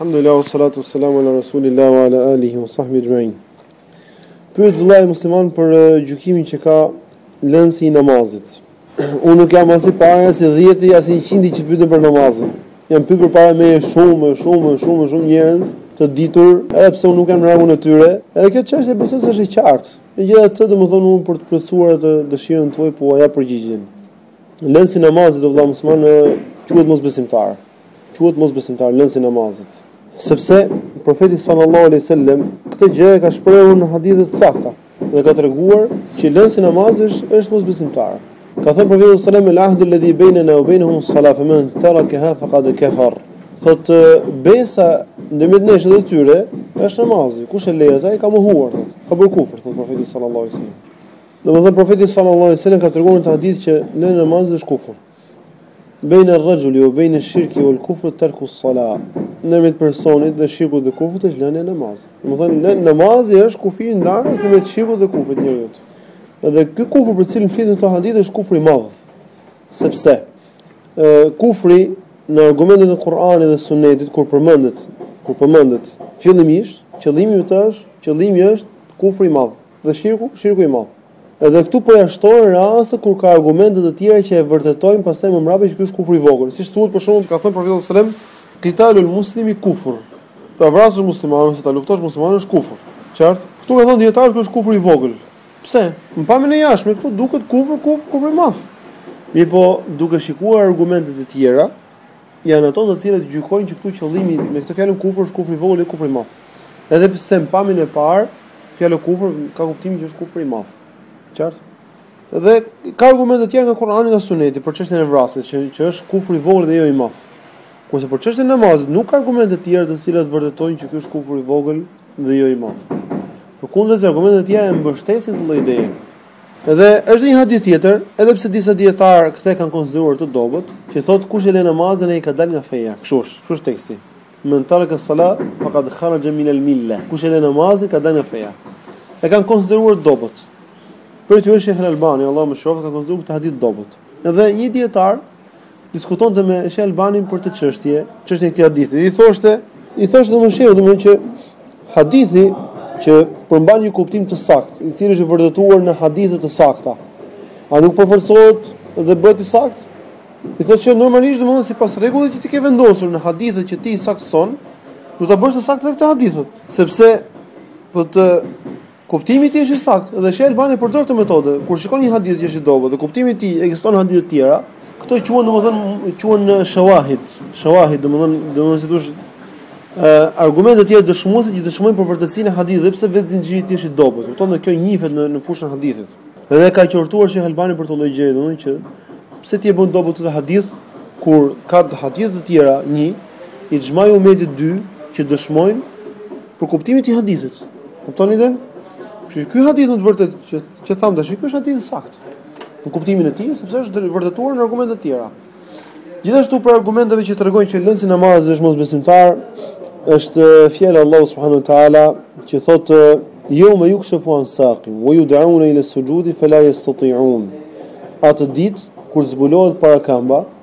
Alhamdulillah, wa salatu, salamu ala rasulillah, wa ala alihi, wa sahbihi exhmain. Pyet vëllai musliman për uh, gjukimin që ka lënësi i namazit. Unë nuk jam as i pari, as i dhjeti, as i qindti që pyetem për namazin. Janë pyetur përpara meje shumë, shumë, shumë, shumë njerëz të ditur, edhe pse unë nuk jam në rangun e tyre. Edhe kjo çështje besoj se është e qartë. Megjithatë, domethënë unë për të plotësuar atë dëshirën tuaj, po jap përgjigjen. Lënësi i namazit, vëlla musliman quhet mosbesimtar. quhet mosbesimtar lënësi i namazit. Sepse Profeti sallallahu alejhi wasallam këtë gjë e ka shprehur në hadithe të sakta dhe ka treguar që lënësi i namazit është mosbesimtar. Ka thënë Profeti sallallahu alejhi wasallam el ahdu alladhi bainana wa bainahum as-salah faman tarakaha faqad kafar. Thotë besa ndërmjet nesh dhe tyre është namazi. Kush e lë atë, ai ka mohuar thotë. Ka bërë kufër thotë Profeti sallallahu alejhi wasallam. Domethënë Profeti sallallahu alejhi wasallam ka treguar në hadith që lënia e namazit është kufër. Bejne rrëgjuli ue bejne shirki uel kufri terku salah. Ndërmjet personit dhe shirkut dhe kufrit është lënia e namazit. Domethënë, namazi është kufiri ndarës ndërmjet shirkut dhe kufrit e njeriut. Dhe ky kufër për të cilin flitet në këtë hadith është kufri i madh. Sepse, kufri në argumentet e Kur'anit dhe Sunetit kur përmendet, kur përmendet fillimisht, qëllimi i tij është, qëllimi është kufri i madh. Dhe shirku, shirku i madh. Edhe këtu përjashtohen raste kur ka argumente të tjera që e vërtetojnë pastaj më mbrapa që ky është kufri i vogël. Siç thuhet për shembull, ka thënë profeti sallallahu alajhi wasallam, "Qitalul muslimi kufur." Ta vrasësh muslimanin ose ta luftosh muslimanin është kufër. Qartë? Këtu kanë thënë dijetarët se është kufri i vogël. Pse? Në pamjen e jashtme këtu duket kufër, kufër, kufër i madh. Mirëpo, duke shikuar argumentet e tjera, Janë ato të cilat gjykojnë që këtu qëllimi me këtë fjalën kufër është kufri i vogël e jo kufri i madh. Edhe pse në pamjen e parë fjala kufër ka kuptimin që është kufri i madh. Qartë? Dhe ka argumente të tjera nga Kurani dhe Suneti për çështjen e vrasjes, që që është kufri i vogël dhe jo i madh. Kurse për çështjen e namazit nuk ka argumente të tjera të cilat vërtetojnë që ky është kufri i vogël dhe jo i madh. Përkundrazi argumentet e tjera e mbështesin këtë lloj ideje. Dhe është dhe një hadith tjetër, edhe pse disa dijetarë këtë e kanë konsideruar të dobët, që thotë kush e le namazin ai ka dal nga feja. Kështu është, kështu është teksti. Men taraka salat faqad kharaja min al milla. Kush e le namazin ka dal nga feja. E kanë konsideruar të dobët. Prej tyre është Sheh Albani, Allahu e mëshiroftë, e ka konsideruar këtë hadith të dobët. Dhe një dijetar diskutonte me Sheh Albanin për këtë çështje, çështjen e këtij hadithi. I thoshte, i thoshte domethënë Sheh, domethënë që hadithi që përmban një kuptim të saktë, i cili është vërtetuar në hadithe të sakta. A nuk përforcohet dhe bëhet i saktë? I thotë që normalisht domethënë sipas rregullit që ti ke vendosur në hadithet që ti saktëson, do ta bësh të saktë këtë hadith, sepse do të Kuptimi i tij është i saktë dhe Sheh Albani përdor këtë metodë. Kur shikon një hadith që është i dobët dhe kuptimi i tij ekziston hadithe të tjera, këto quhen domethënë quhen shawahid, shawahid domethënë domethënë si thuash ë argumente të tjera dëshmuese që dëshmojnë për vërtetësinë e hadithit edhe pse vetë zinxhiri i tij është i dobët. Kupton dhe kjo njihet në në fushën e hadithit. Dhe ka qortuar Sheh Albani për këtë lloj gjëje domethënë që pse ti e bën të dobët këtë hadith kur ka hadithe të tjera një ixhmai i umetit dy që dëshmojnë Për kuptimin e hadithit. Kuptoni dhe? Që ky hadith në të vërtetë që që thamë tash, ky është hadith i saktë. Në kuptimin e tij, sepse është vërtetuar në argumente të tjera. Gjithashtu prej argumenteve që tregojnë që lënësi i namazit është mosbesimtar, është fjala e Allahut subhanahu wa taala që thotë jeume jukshefu an saqin, wa yud'una ila sujudi fala yastati'un. Atë ditë kur zbulohet parakëmba,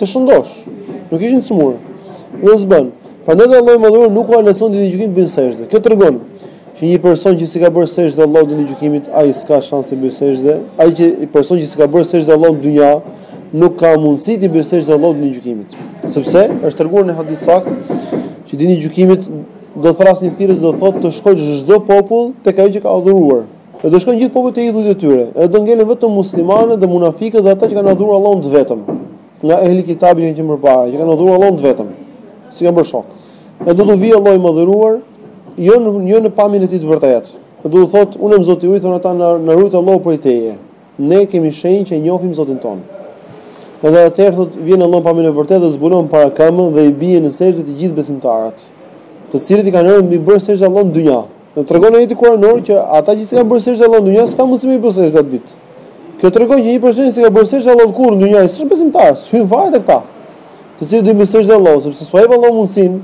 Të shëndoshë. Nuk ishin të sëmurë. Dhe s'bënë. Prandaj dhe Allahu i Madhëruar nuk ua lejon ditën e gjykimit me bërë sexhde. Kjo tregon që një person që s'ka bërë sexhde Allahut ditën e gjykimit, ai s'ka shans të bëjë sexhde. Ai që një person që s'ka bërë sexhde Allahut në dynja, nuk ka mundësi të bëjë sexhde Allahut ditën e gjykimit. Sepse është treguar në hadith të saktë që ditën e gjykimit do të thërrasë një thirrës do thotë të shkojë çdo popull tek ai që ka adhuruar. E do shkojnë gjithë popujt te idhujt e tyre, e do ngelen vetëm muslimanët dhe munafikët dhe ata që kanë adhuruar Allahun të vetëm. Nga ehli kitabi që kanë qenë përpara, që kanë adhuruar Allahun të vetëm. S'i kanë bërë shok. E do t'u vijë Allahu i Madhëruar, jo në jo në pamjen e tij të vërtetë. E do t'u thotë, unë jam Zoti juj, thonë ata, na rujt Allahu prej teje. Ne kemi shenjë që e njohim Zotin tonë. Edhe atëherë thotë vjen Allahu pamjen e vërtetë dhe zbulon parakëmbën dhe i bien në sexhde të gjithë besimtarët, të cilët i kanë rënë i kanë bërë sexhde Allahut në dynja. Dhe tregon ajeti kuranor që ata që s'kanë bërë sexhde Allahut në dynja s'kanë mundësi me bërë sexhde atë ditë. Kjo tregon që një person që s'ka bërë sexhde Allahut kurrë në dynja, s'është besimtar, s'hyn fare tek ata, të cilët do t'i bëjnë sexhde Allahut, sepse s'ua jep Allahu mundësinë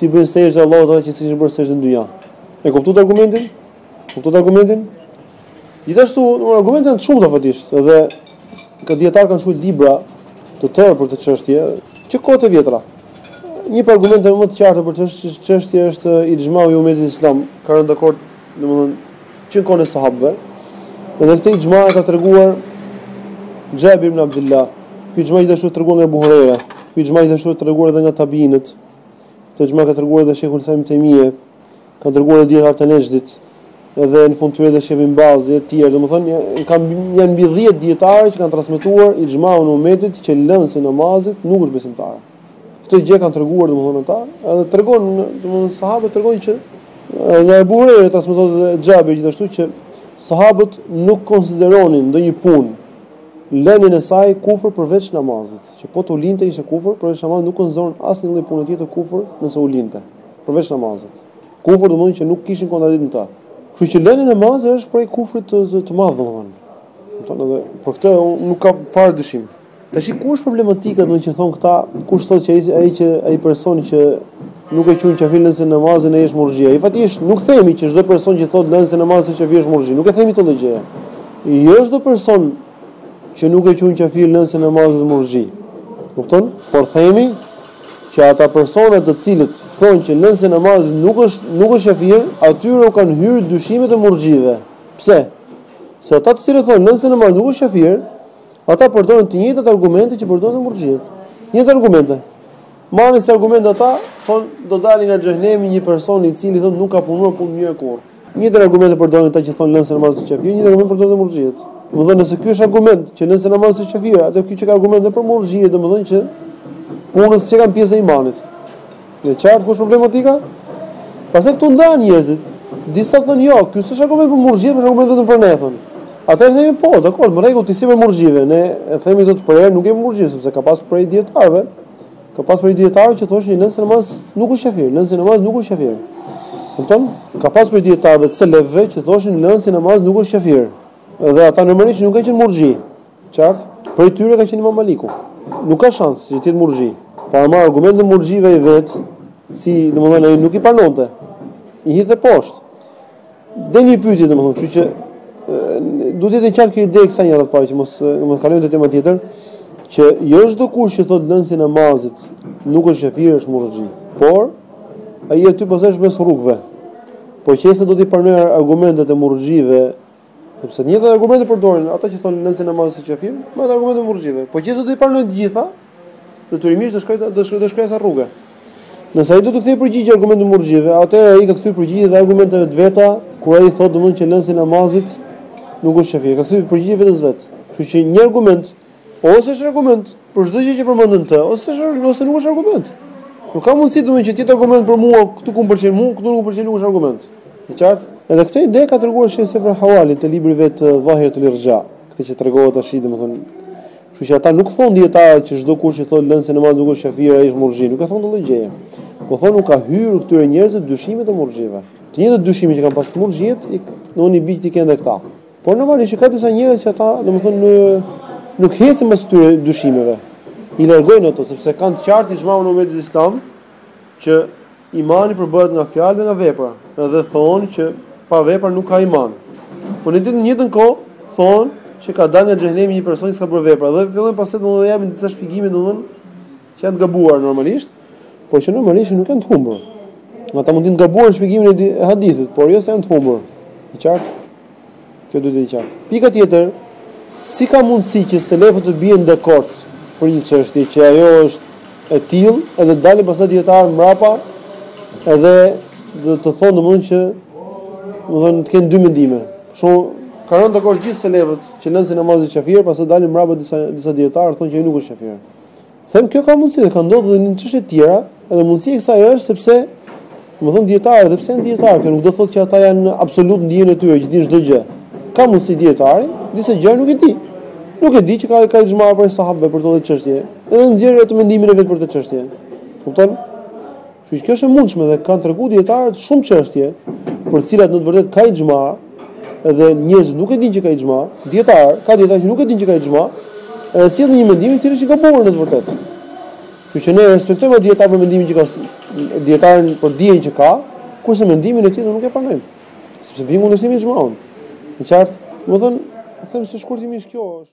t'i bëjnë sexhde Allahut ata që s'kishin bërë sexhde në dynja. E kuptuat argumentin? Kuptuat argumentin? Gjithashtu, argumentet janë të shumta faktikisht dhe ka dijetarë kanë shkruar libra të tërë për këtë çështje, që kohët e vjetra. Një prej argumenteve më të qarta për këtë çështje është ixhmau i umetit islam, ka rënë dakord, domethënë që në kohën e sahabëve. Dhe këtë ixhma e ka treguar Xhabir ibn Abdullah. Ky ixhma është treguar nga Ebu Hurejra. Ky ixhma është treguar edhe nga tabiinët. Këtë ixhma ka treguar edhe Sheikhul Islam ibn Tejmije. ka treguar edhe dijetarët e Nexhdit, edhe në fund të tyre dhe Shejh Ibn Bazi e të tjerë, domethënë kanë janë mbi 10 dijetarë që kanë transmetuar ixhmanë e umetit që lënësi i namazit nuk është besimtar. Këtë gjë kanë treguar domethënë ata, edhe tregon domethënë sahabët tregojnë që nga Ebu Hurejra transmetohet dhe Xhabiri gjithashtu që sahabët nuk konsideronin ndonjë punë lënien e saj kufër përveç namazit, që po t'u linte ishte kufër, përveç namazit nuk konsideronin asnjë lloj pune tjetër kufër nëse u linte. përveç namazit. Kufër domethënë që nuk kishin kontradikt në të. Kështu që lënia e namazit është prej kufrit të të, të madh domethënë. Domethënë edhe për këtë unë nuk kam parë dyshim. Tash ku është problematika domethënë që thon këta, kush thotë që ai ai që ai person që nuk e quan qafir lënësin e namazit ai është murxhi. Ai faktikisht nuk themi që çdo person që thotë lënësi namazit s'është qafir është murxhi, nuk e themi këtë gjë. Jo çdo person që nuk e quan qafir lënësin e namazit është murxhi. Kupton? Por themi që ata persona të cilët thonë që lënësi namazit nuk është nuk është qafir, atyre u kanë hyrë dyshimet e murxhive. Pse? Se ata të cilët thonë lënësi namazit nuk është qafir, ata përdorin të njëjtat argumente që përdorin murxhiet. Njëjtat argumente. Marrin si argument ata, thonë do dali nga xhehenemi një person i cili thonë nuk ka punuar punë mirë kurrë. Të njëjtin argument e përdorin ata që thonë lënësi namazit s'është qafir, njëjtin argument përdorin edhe murxhiet. Domethënë nëse ky është argument që lënësi namazit s'është qafir, atëherë ky qenka argument edhe për murxhiet, domethënë që punët s'qenkan pjesë e imanit. E qartë ku është problematika? Pastaj këtu ndahen njerëzit. Disa thonë jo, ky s'është argument për murxhiet, por argument vetëm për ne thonë. Atëherë thënë po, dakord, në rregull ti s'je prej murxhive, ne e themi këtë të prerë, nuk je murxhi sepse ka pas prej dietarëve. Ka pas prej dietarëve që thoshin që lënësi namazit nuk është qafir, lënësi namazit nuk është qafir. Kupton? Ka pas prej dietarëve të selefëve që thoshin lënësi namazit nuk është qafir. Dhe ata normalisht nuk kanë qenë murxhi. Qartë? Prej tyre ka qenë Imam Maliku. Nuk ka shans që të jetë murxhi. Po ama argumentet e murxhive ai vetë, si domethënë ai nuk i pranonte. I hidhte poshtë. Dhe një pyetje domethënë, kështu që duhet të jetë qartë kjo ide kësaj herë para që mos mos kalojmë te tema tjetër, që jo çdo kush që thot lënsi namazit nuk është qafir është murxhi, por ai aty po zesh mes rrugëve. Po qe se do të pranojë argumentet e murxhive, sepse njëjtat argumente përdorin ata që thonë lënsi namazit s'është qafir, me ato argumentet e murxhive. Po qe se do të pranojë të gjitha, Detyrimisht do shkoj do shkoj do shkoj asaj rruge. Nëse ai do të kthej përgjigje argumenteve të murxhive, atëherë ai ka kthyr përgjigje dhe argumenteve të veta, kur ai thotë domethënë që lënësi namazit nuk është qafir. Ka kthyr përgjigje vetes vet. Kështu që një argument ose është argument për çdo gjë që përmendet në të, ose është ose nuk është argument. Nuk ka mundësi domethënë që të jetë argument për mua këtu ku më pëlqen mua, këtu nuk pëlqen nuk është argument. E qartë? Edhe këtë ide ka treguar Shejh Sefer Havali te libri vet Dhahiratul Irxha, këtë që tregohet tash domethënë Kështu që ata nuk thonë dietarët që çdo kush që thotë lënësi namazit nuk është qafir, ai është murxhi. Nuk e thonë këtë gjë. Po thonë u ka hyrë këtyre njerëzve dyshimet e murxhive. Të njëjtat dyshime që kanë pas murxhiet, domthonë i bijtë kanë edhe këta. Por normalisht ka disa njerëz që ata domthonë në nuk hecin mbas këtyre dyshimeve. I largojnë ato sepse kanë të qartë ixhmaun e umetit islam që Imani përbëhet nga fjalë dhe nga vepra, dhe thonë që pa vepra nuk ka iman. Po në të njëjtën kohë thonë që ka dalë nga xhehenemi një person që s'ka bërë vepra dhe fillojnë pastaj të thonë, japin disa shpjegime domethënë që janë të gabuar normalisht, por që normalisht nuk janë të humbur. Ata mund të jenë të gabuar në shpjegimin e hadithit, por jo se janë të humbur. E qartë? Kjo duhet të jetë e qartë. Pika tjetër, si ka mundësi që selefët të bien dakord për një çështje që ajo është e tillë, edhe të dalin pastaj dietar mbrapa, edhe do të thonë domethënë që domethënë të kenë dy mendime. Kështu kanë rënë dakord gjithë selefët që lënësi i namazit është qafir, pastaj dalin mbrapa disa disa dietar thonë që ai nuk është qafir. Them kjo ka mundësi dhe ka ndodhur dhe në çështje të tjera, edhe mundësia e kësaj është sepse domethënë dietarët dhe pse janë dietarë, kjo nuk do të thotë që ata janë absolut në dijen e tyre që dinë çdo gjë. Ka mundësi dietari, disa gjëra nuk e di. Nuk e di që ka ka ixhma prej sahabëve për këtë çështje. Edhe nxjerr atë mendimin e vet për këtë çështje. Kupton? Kështu që kjo është e mundshme dhe kanë treguar dietarët shumë çështje për të cilat në të vërtetë ka ixhma dhe njerëzit nuk e dinë që ka ixhma, dietar, ka dietar që nuk e dinë që ka ixhma, edhe sjell një mendim i cili është i gabuar në të vërtetë. Kështu që ne respektojmë atë dietar për mendimin që ka dietarin për dijen që ka, kurse mendimin e tij nuk e pranojmë. Sepse bie në kundërshtim me ixhmaun. E qartë, domethënë, them se shkurtimisht kjo është.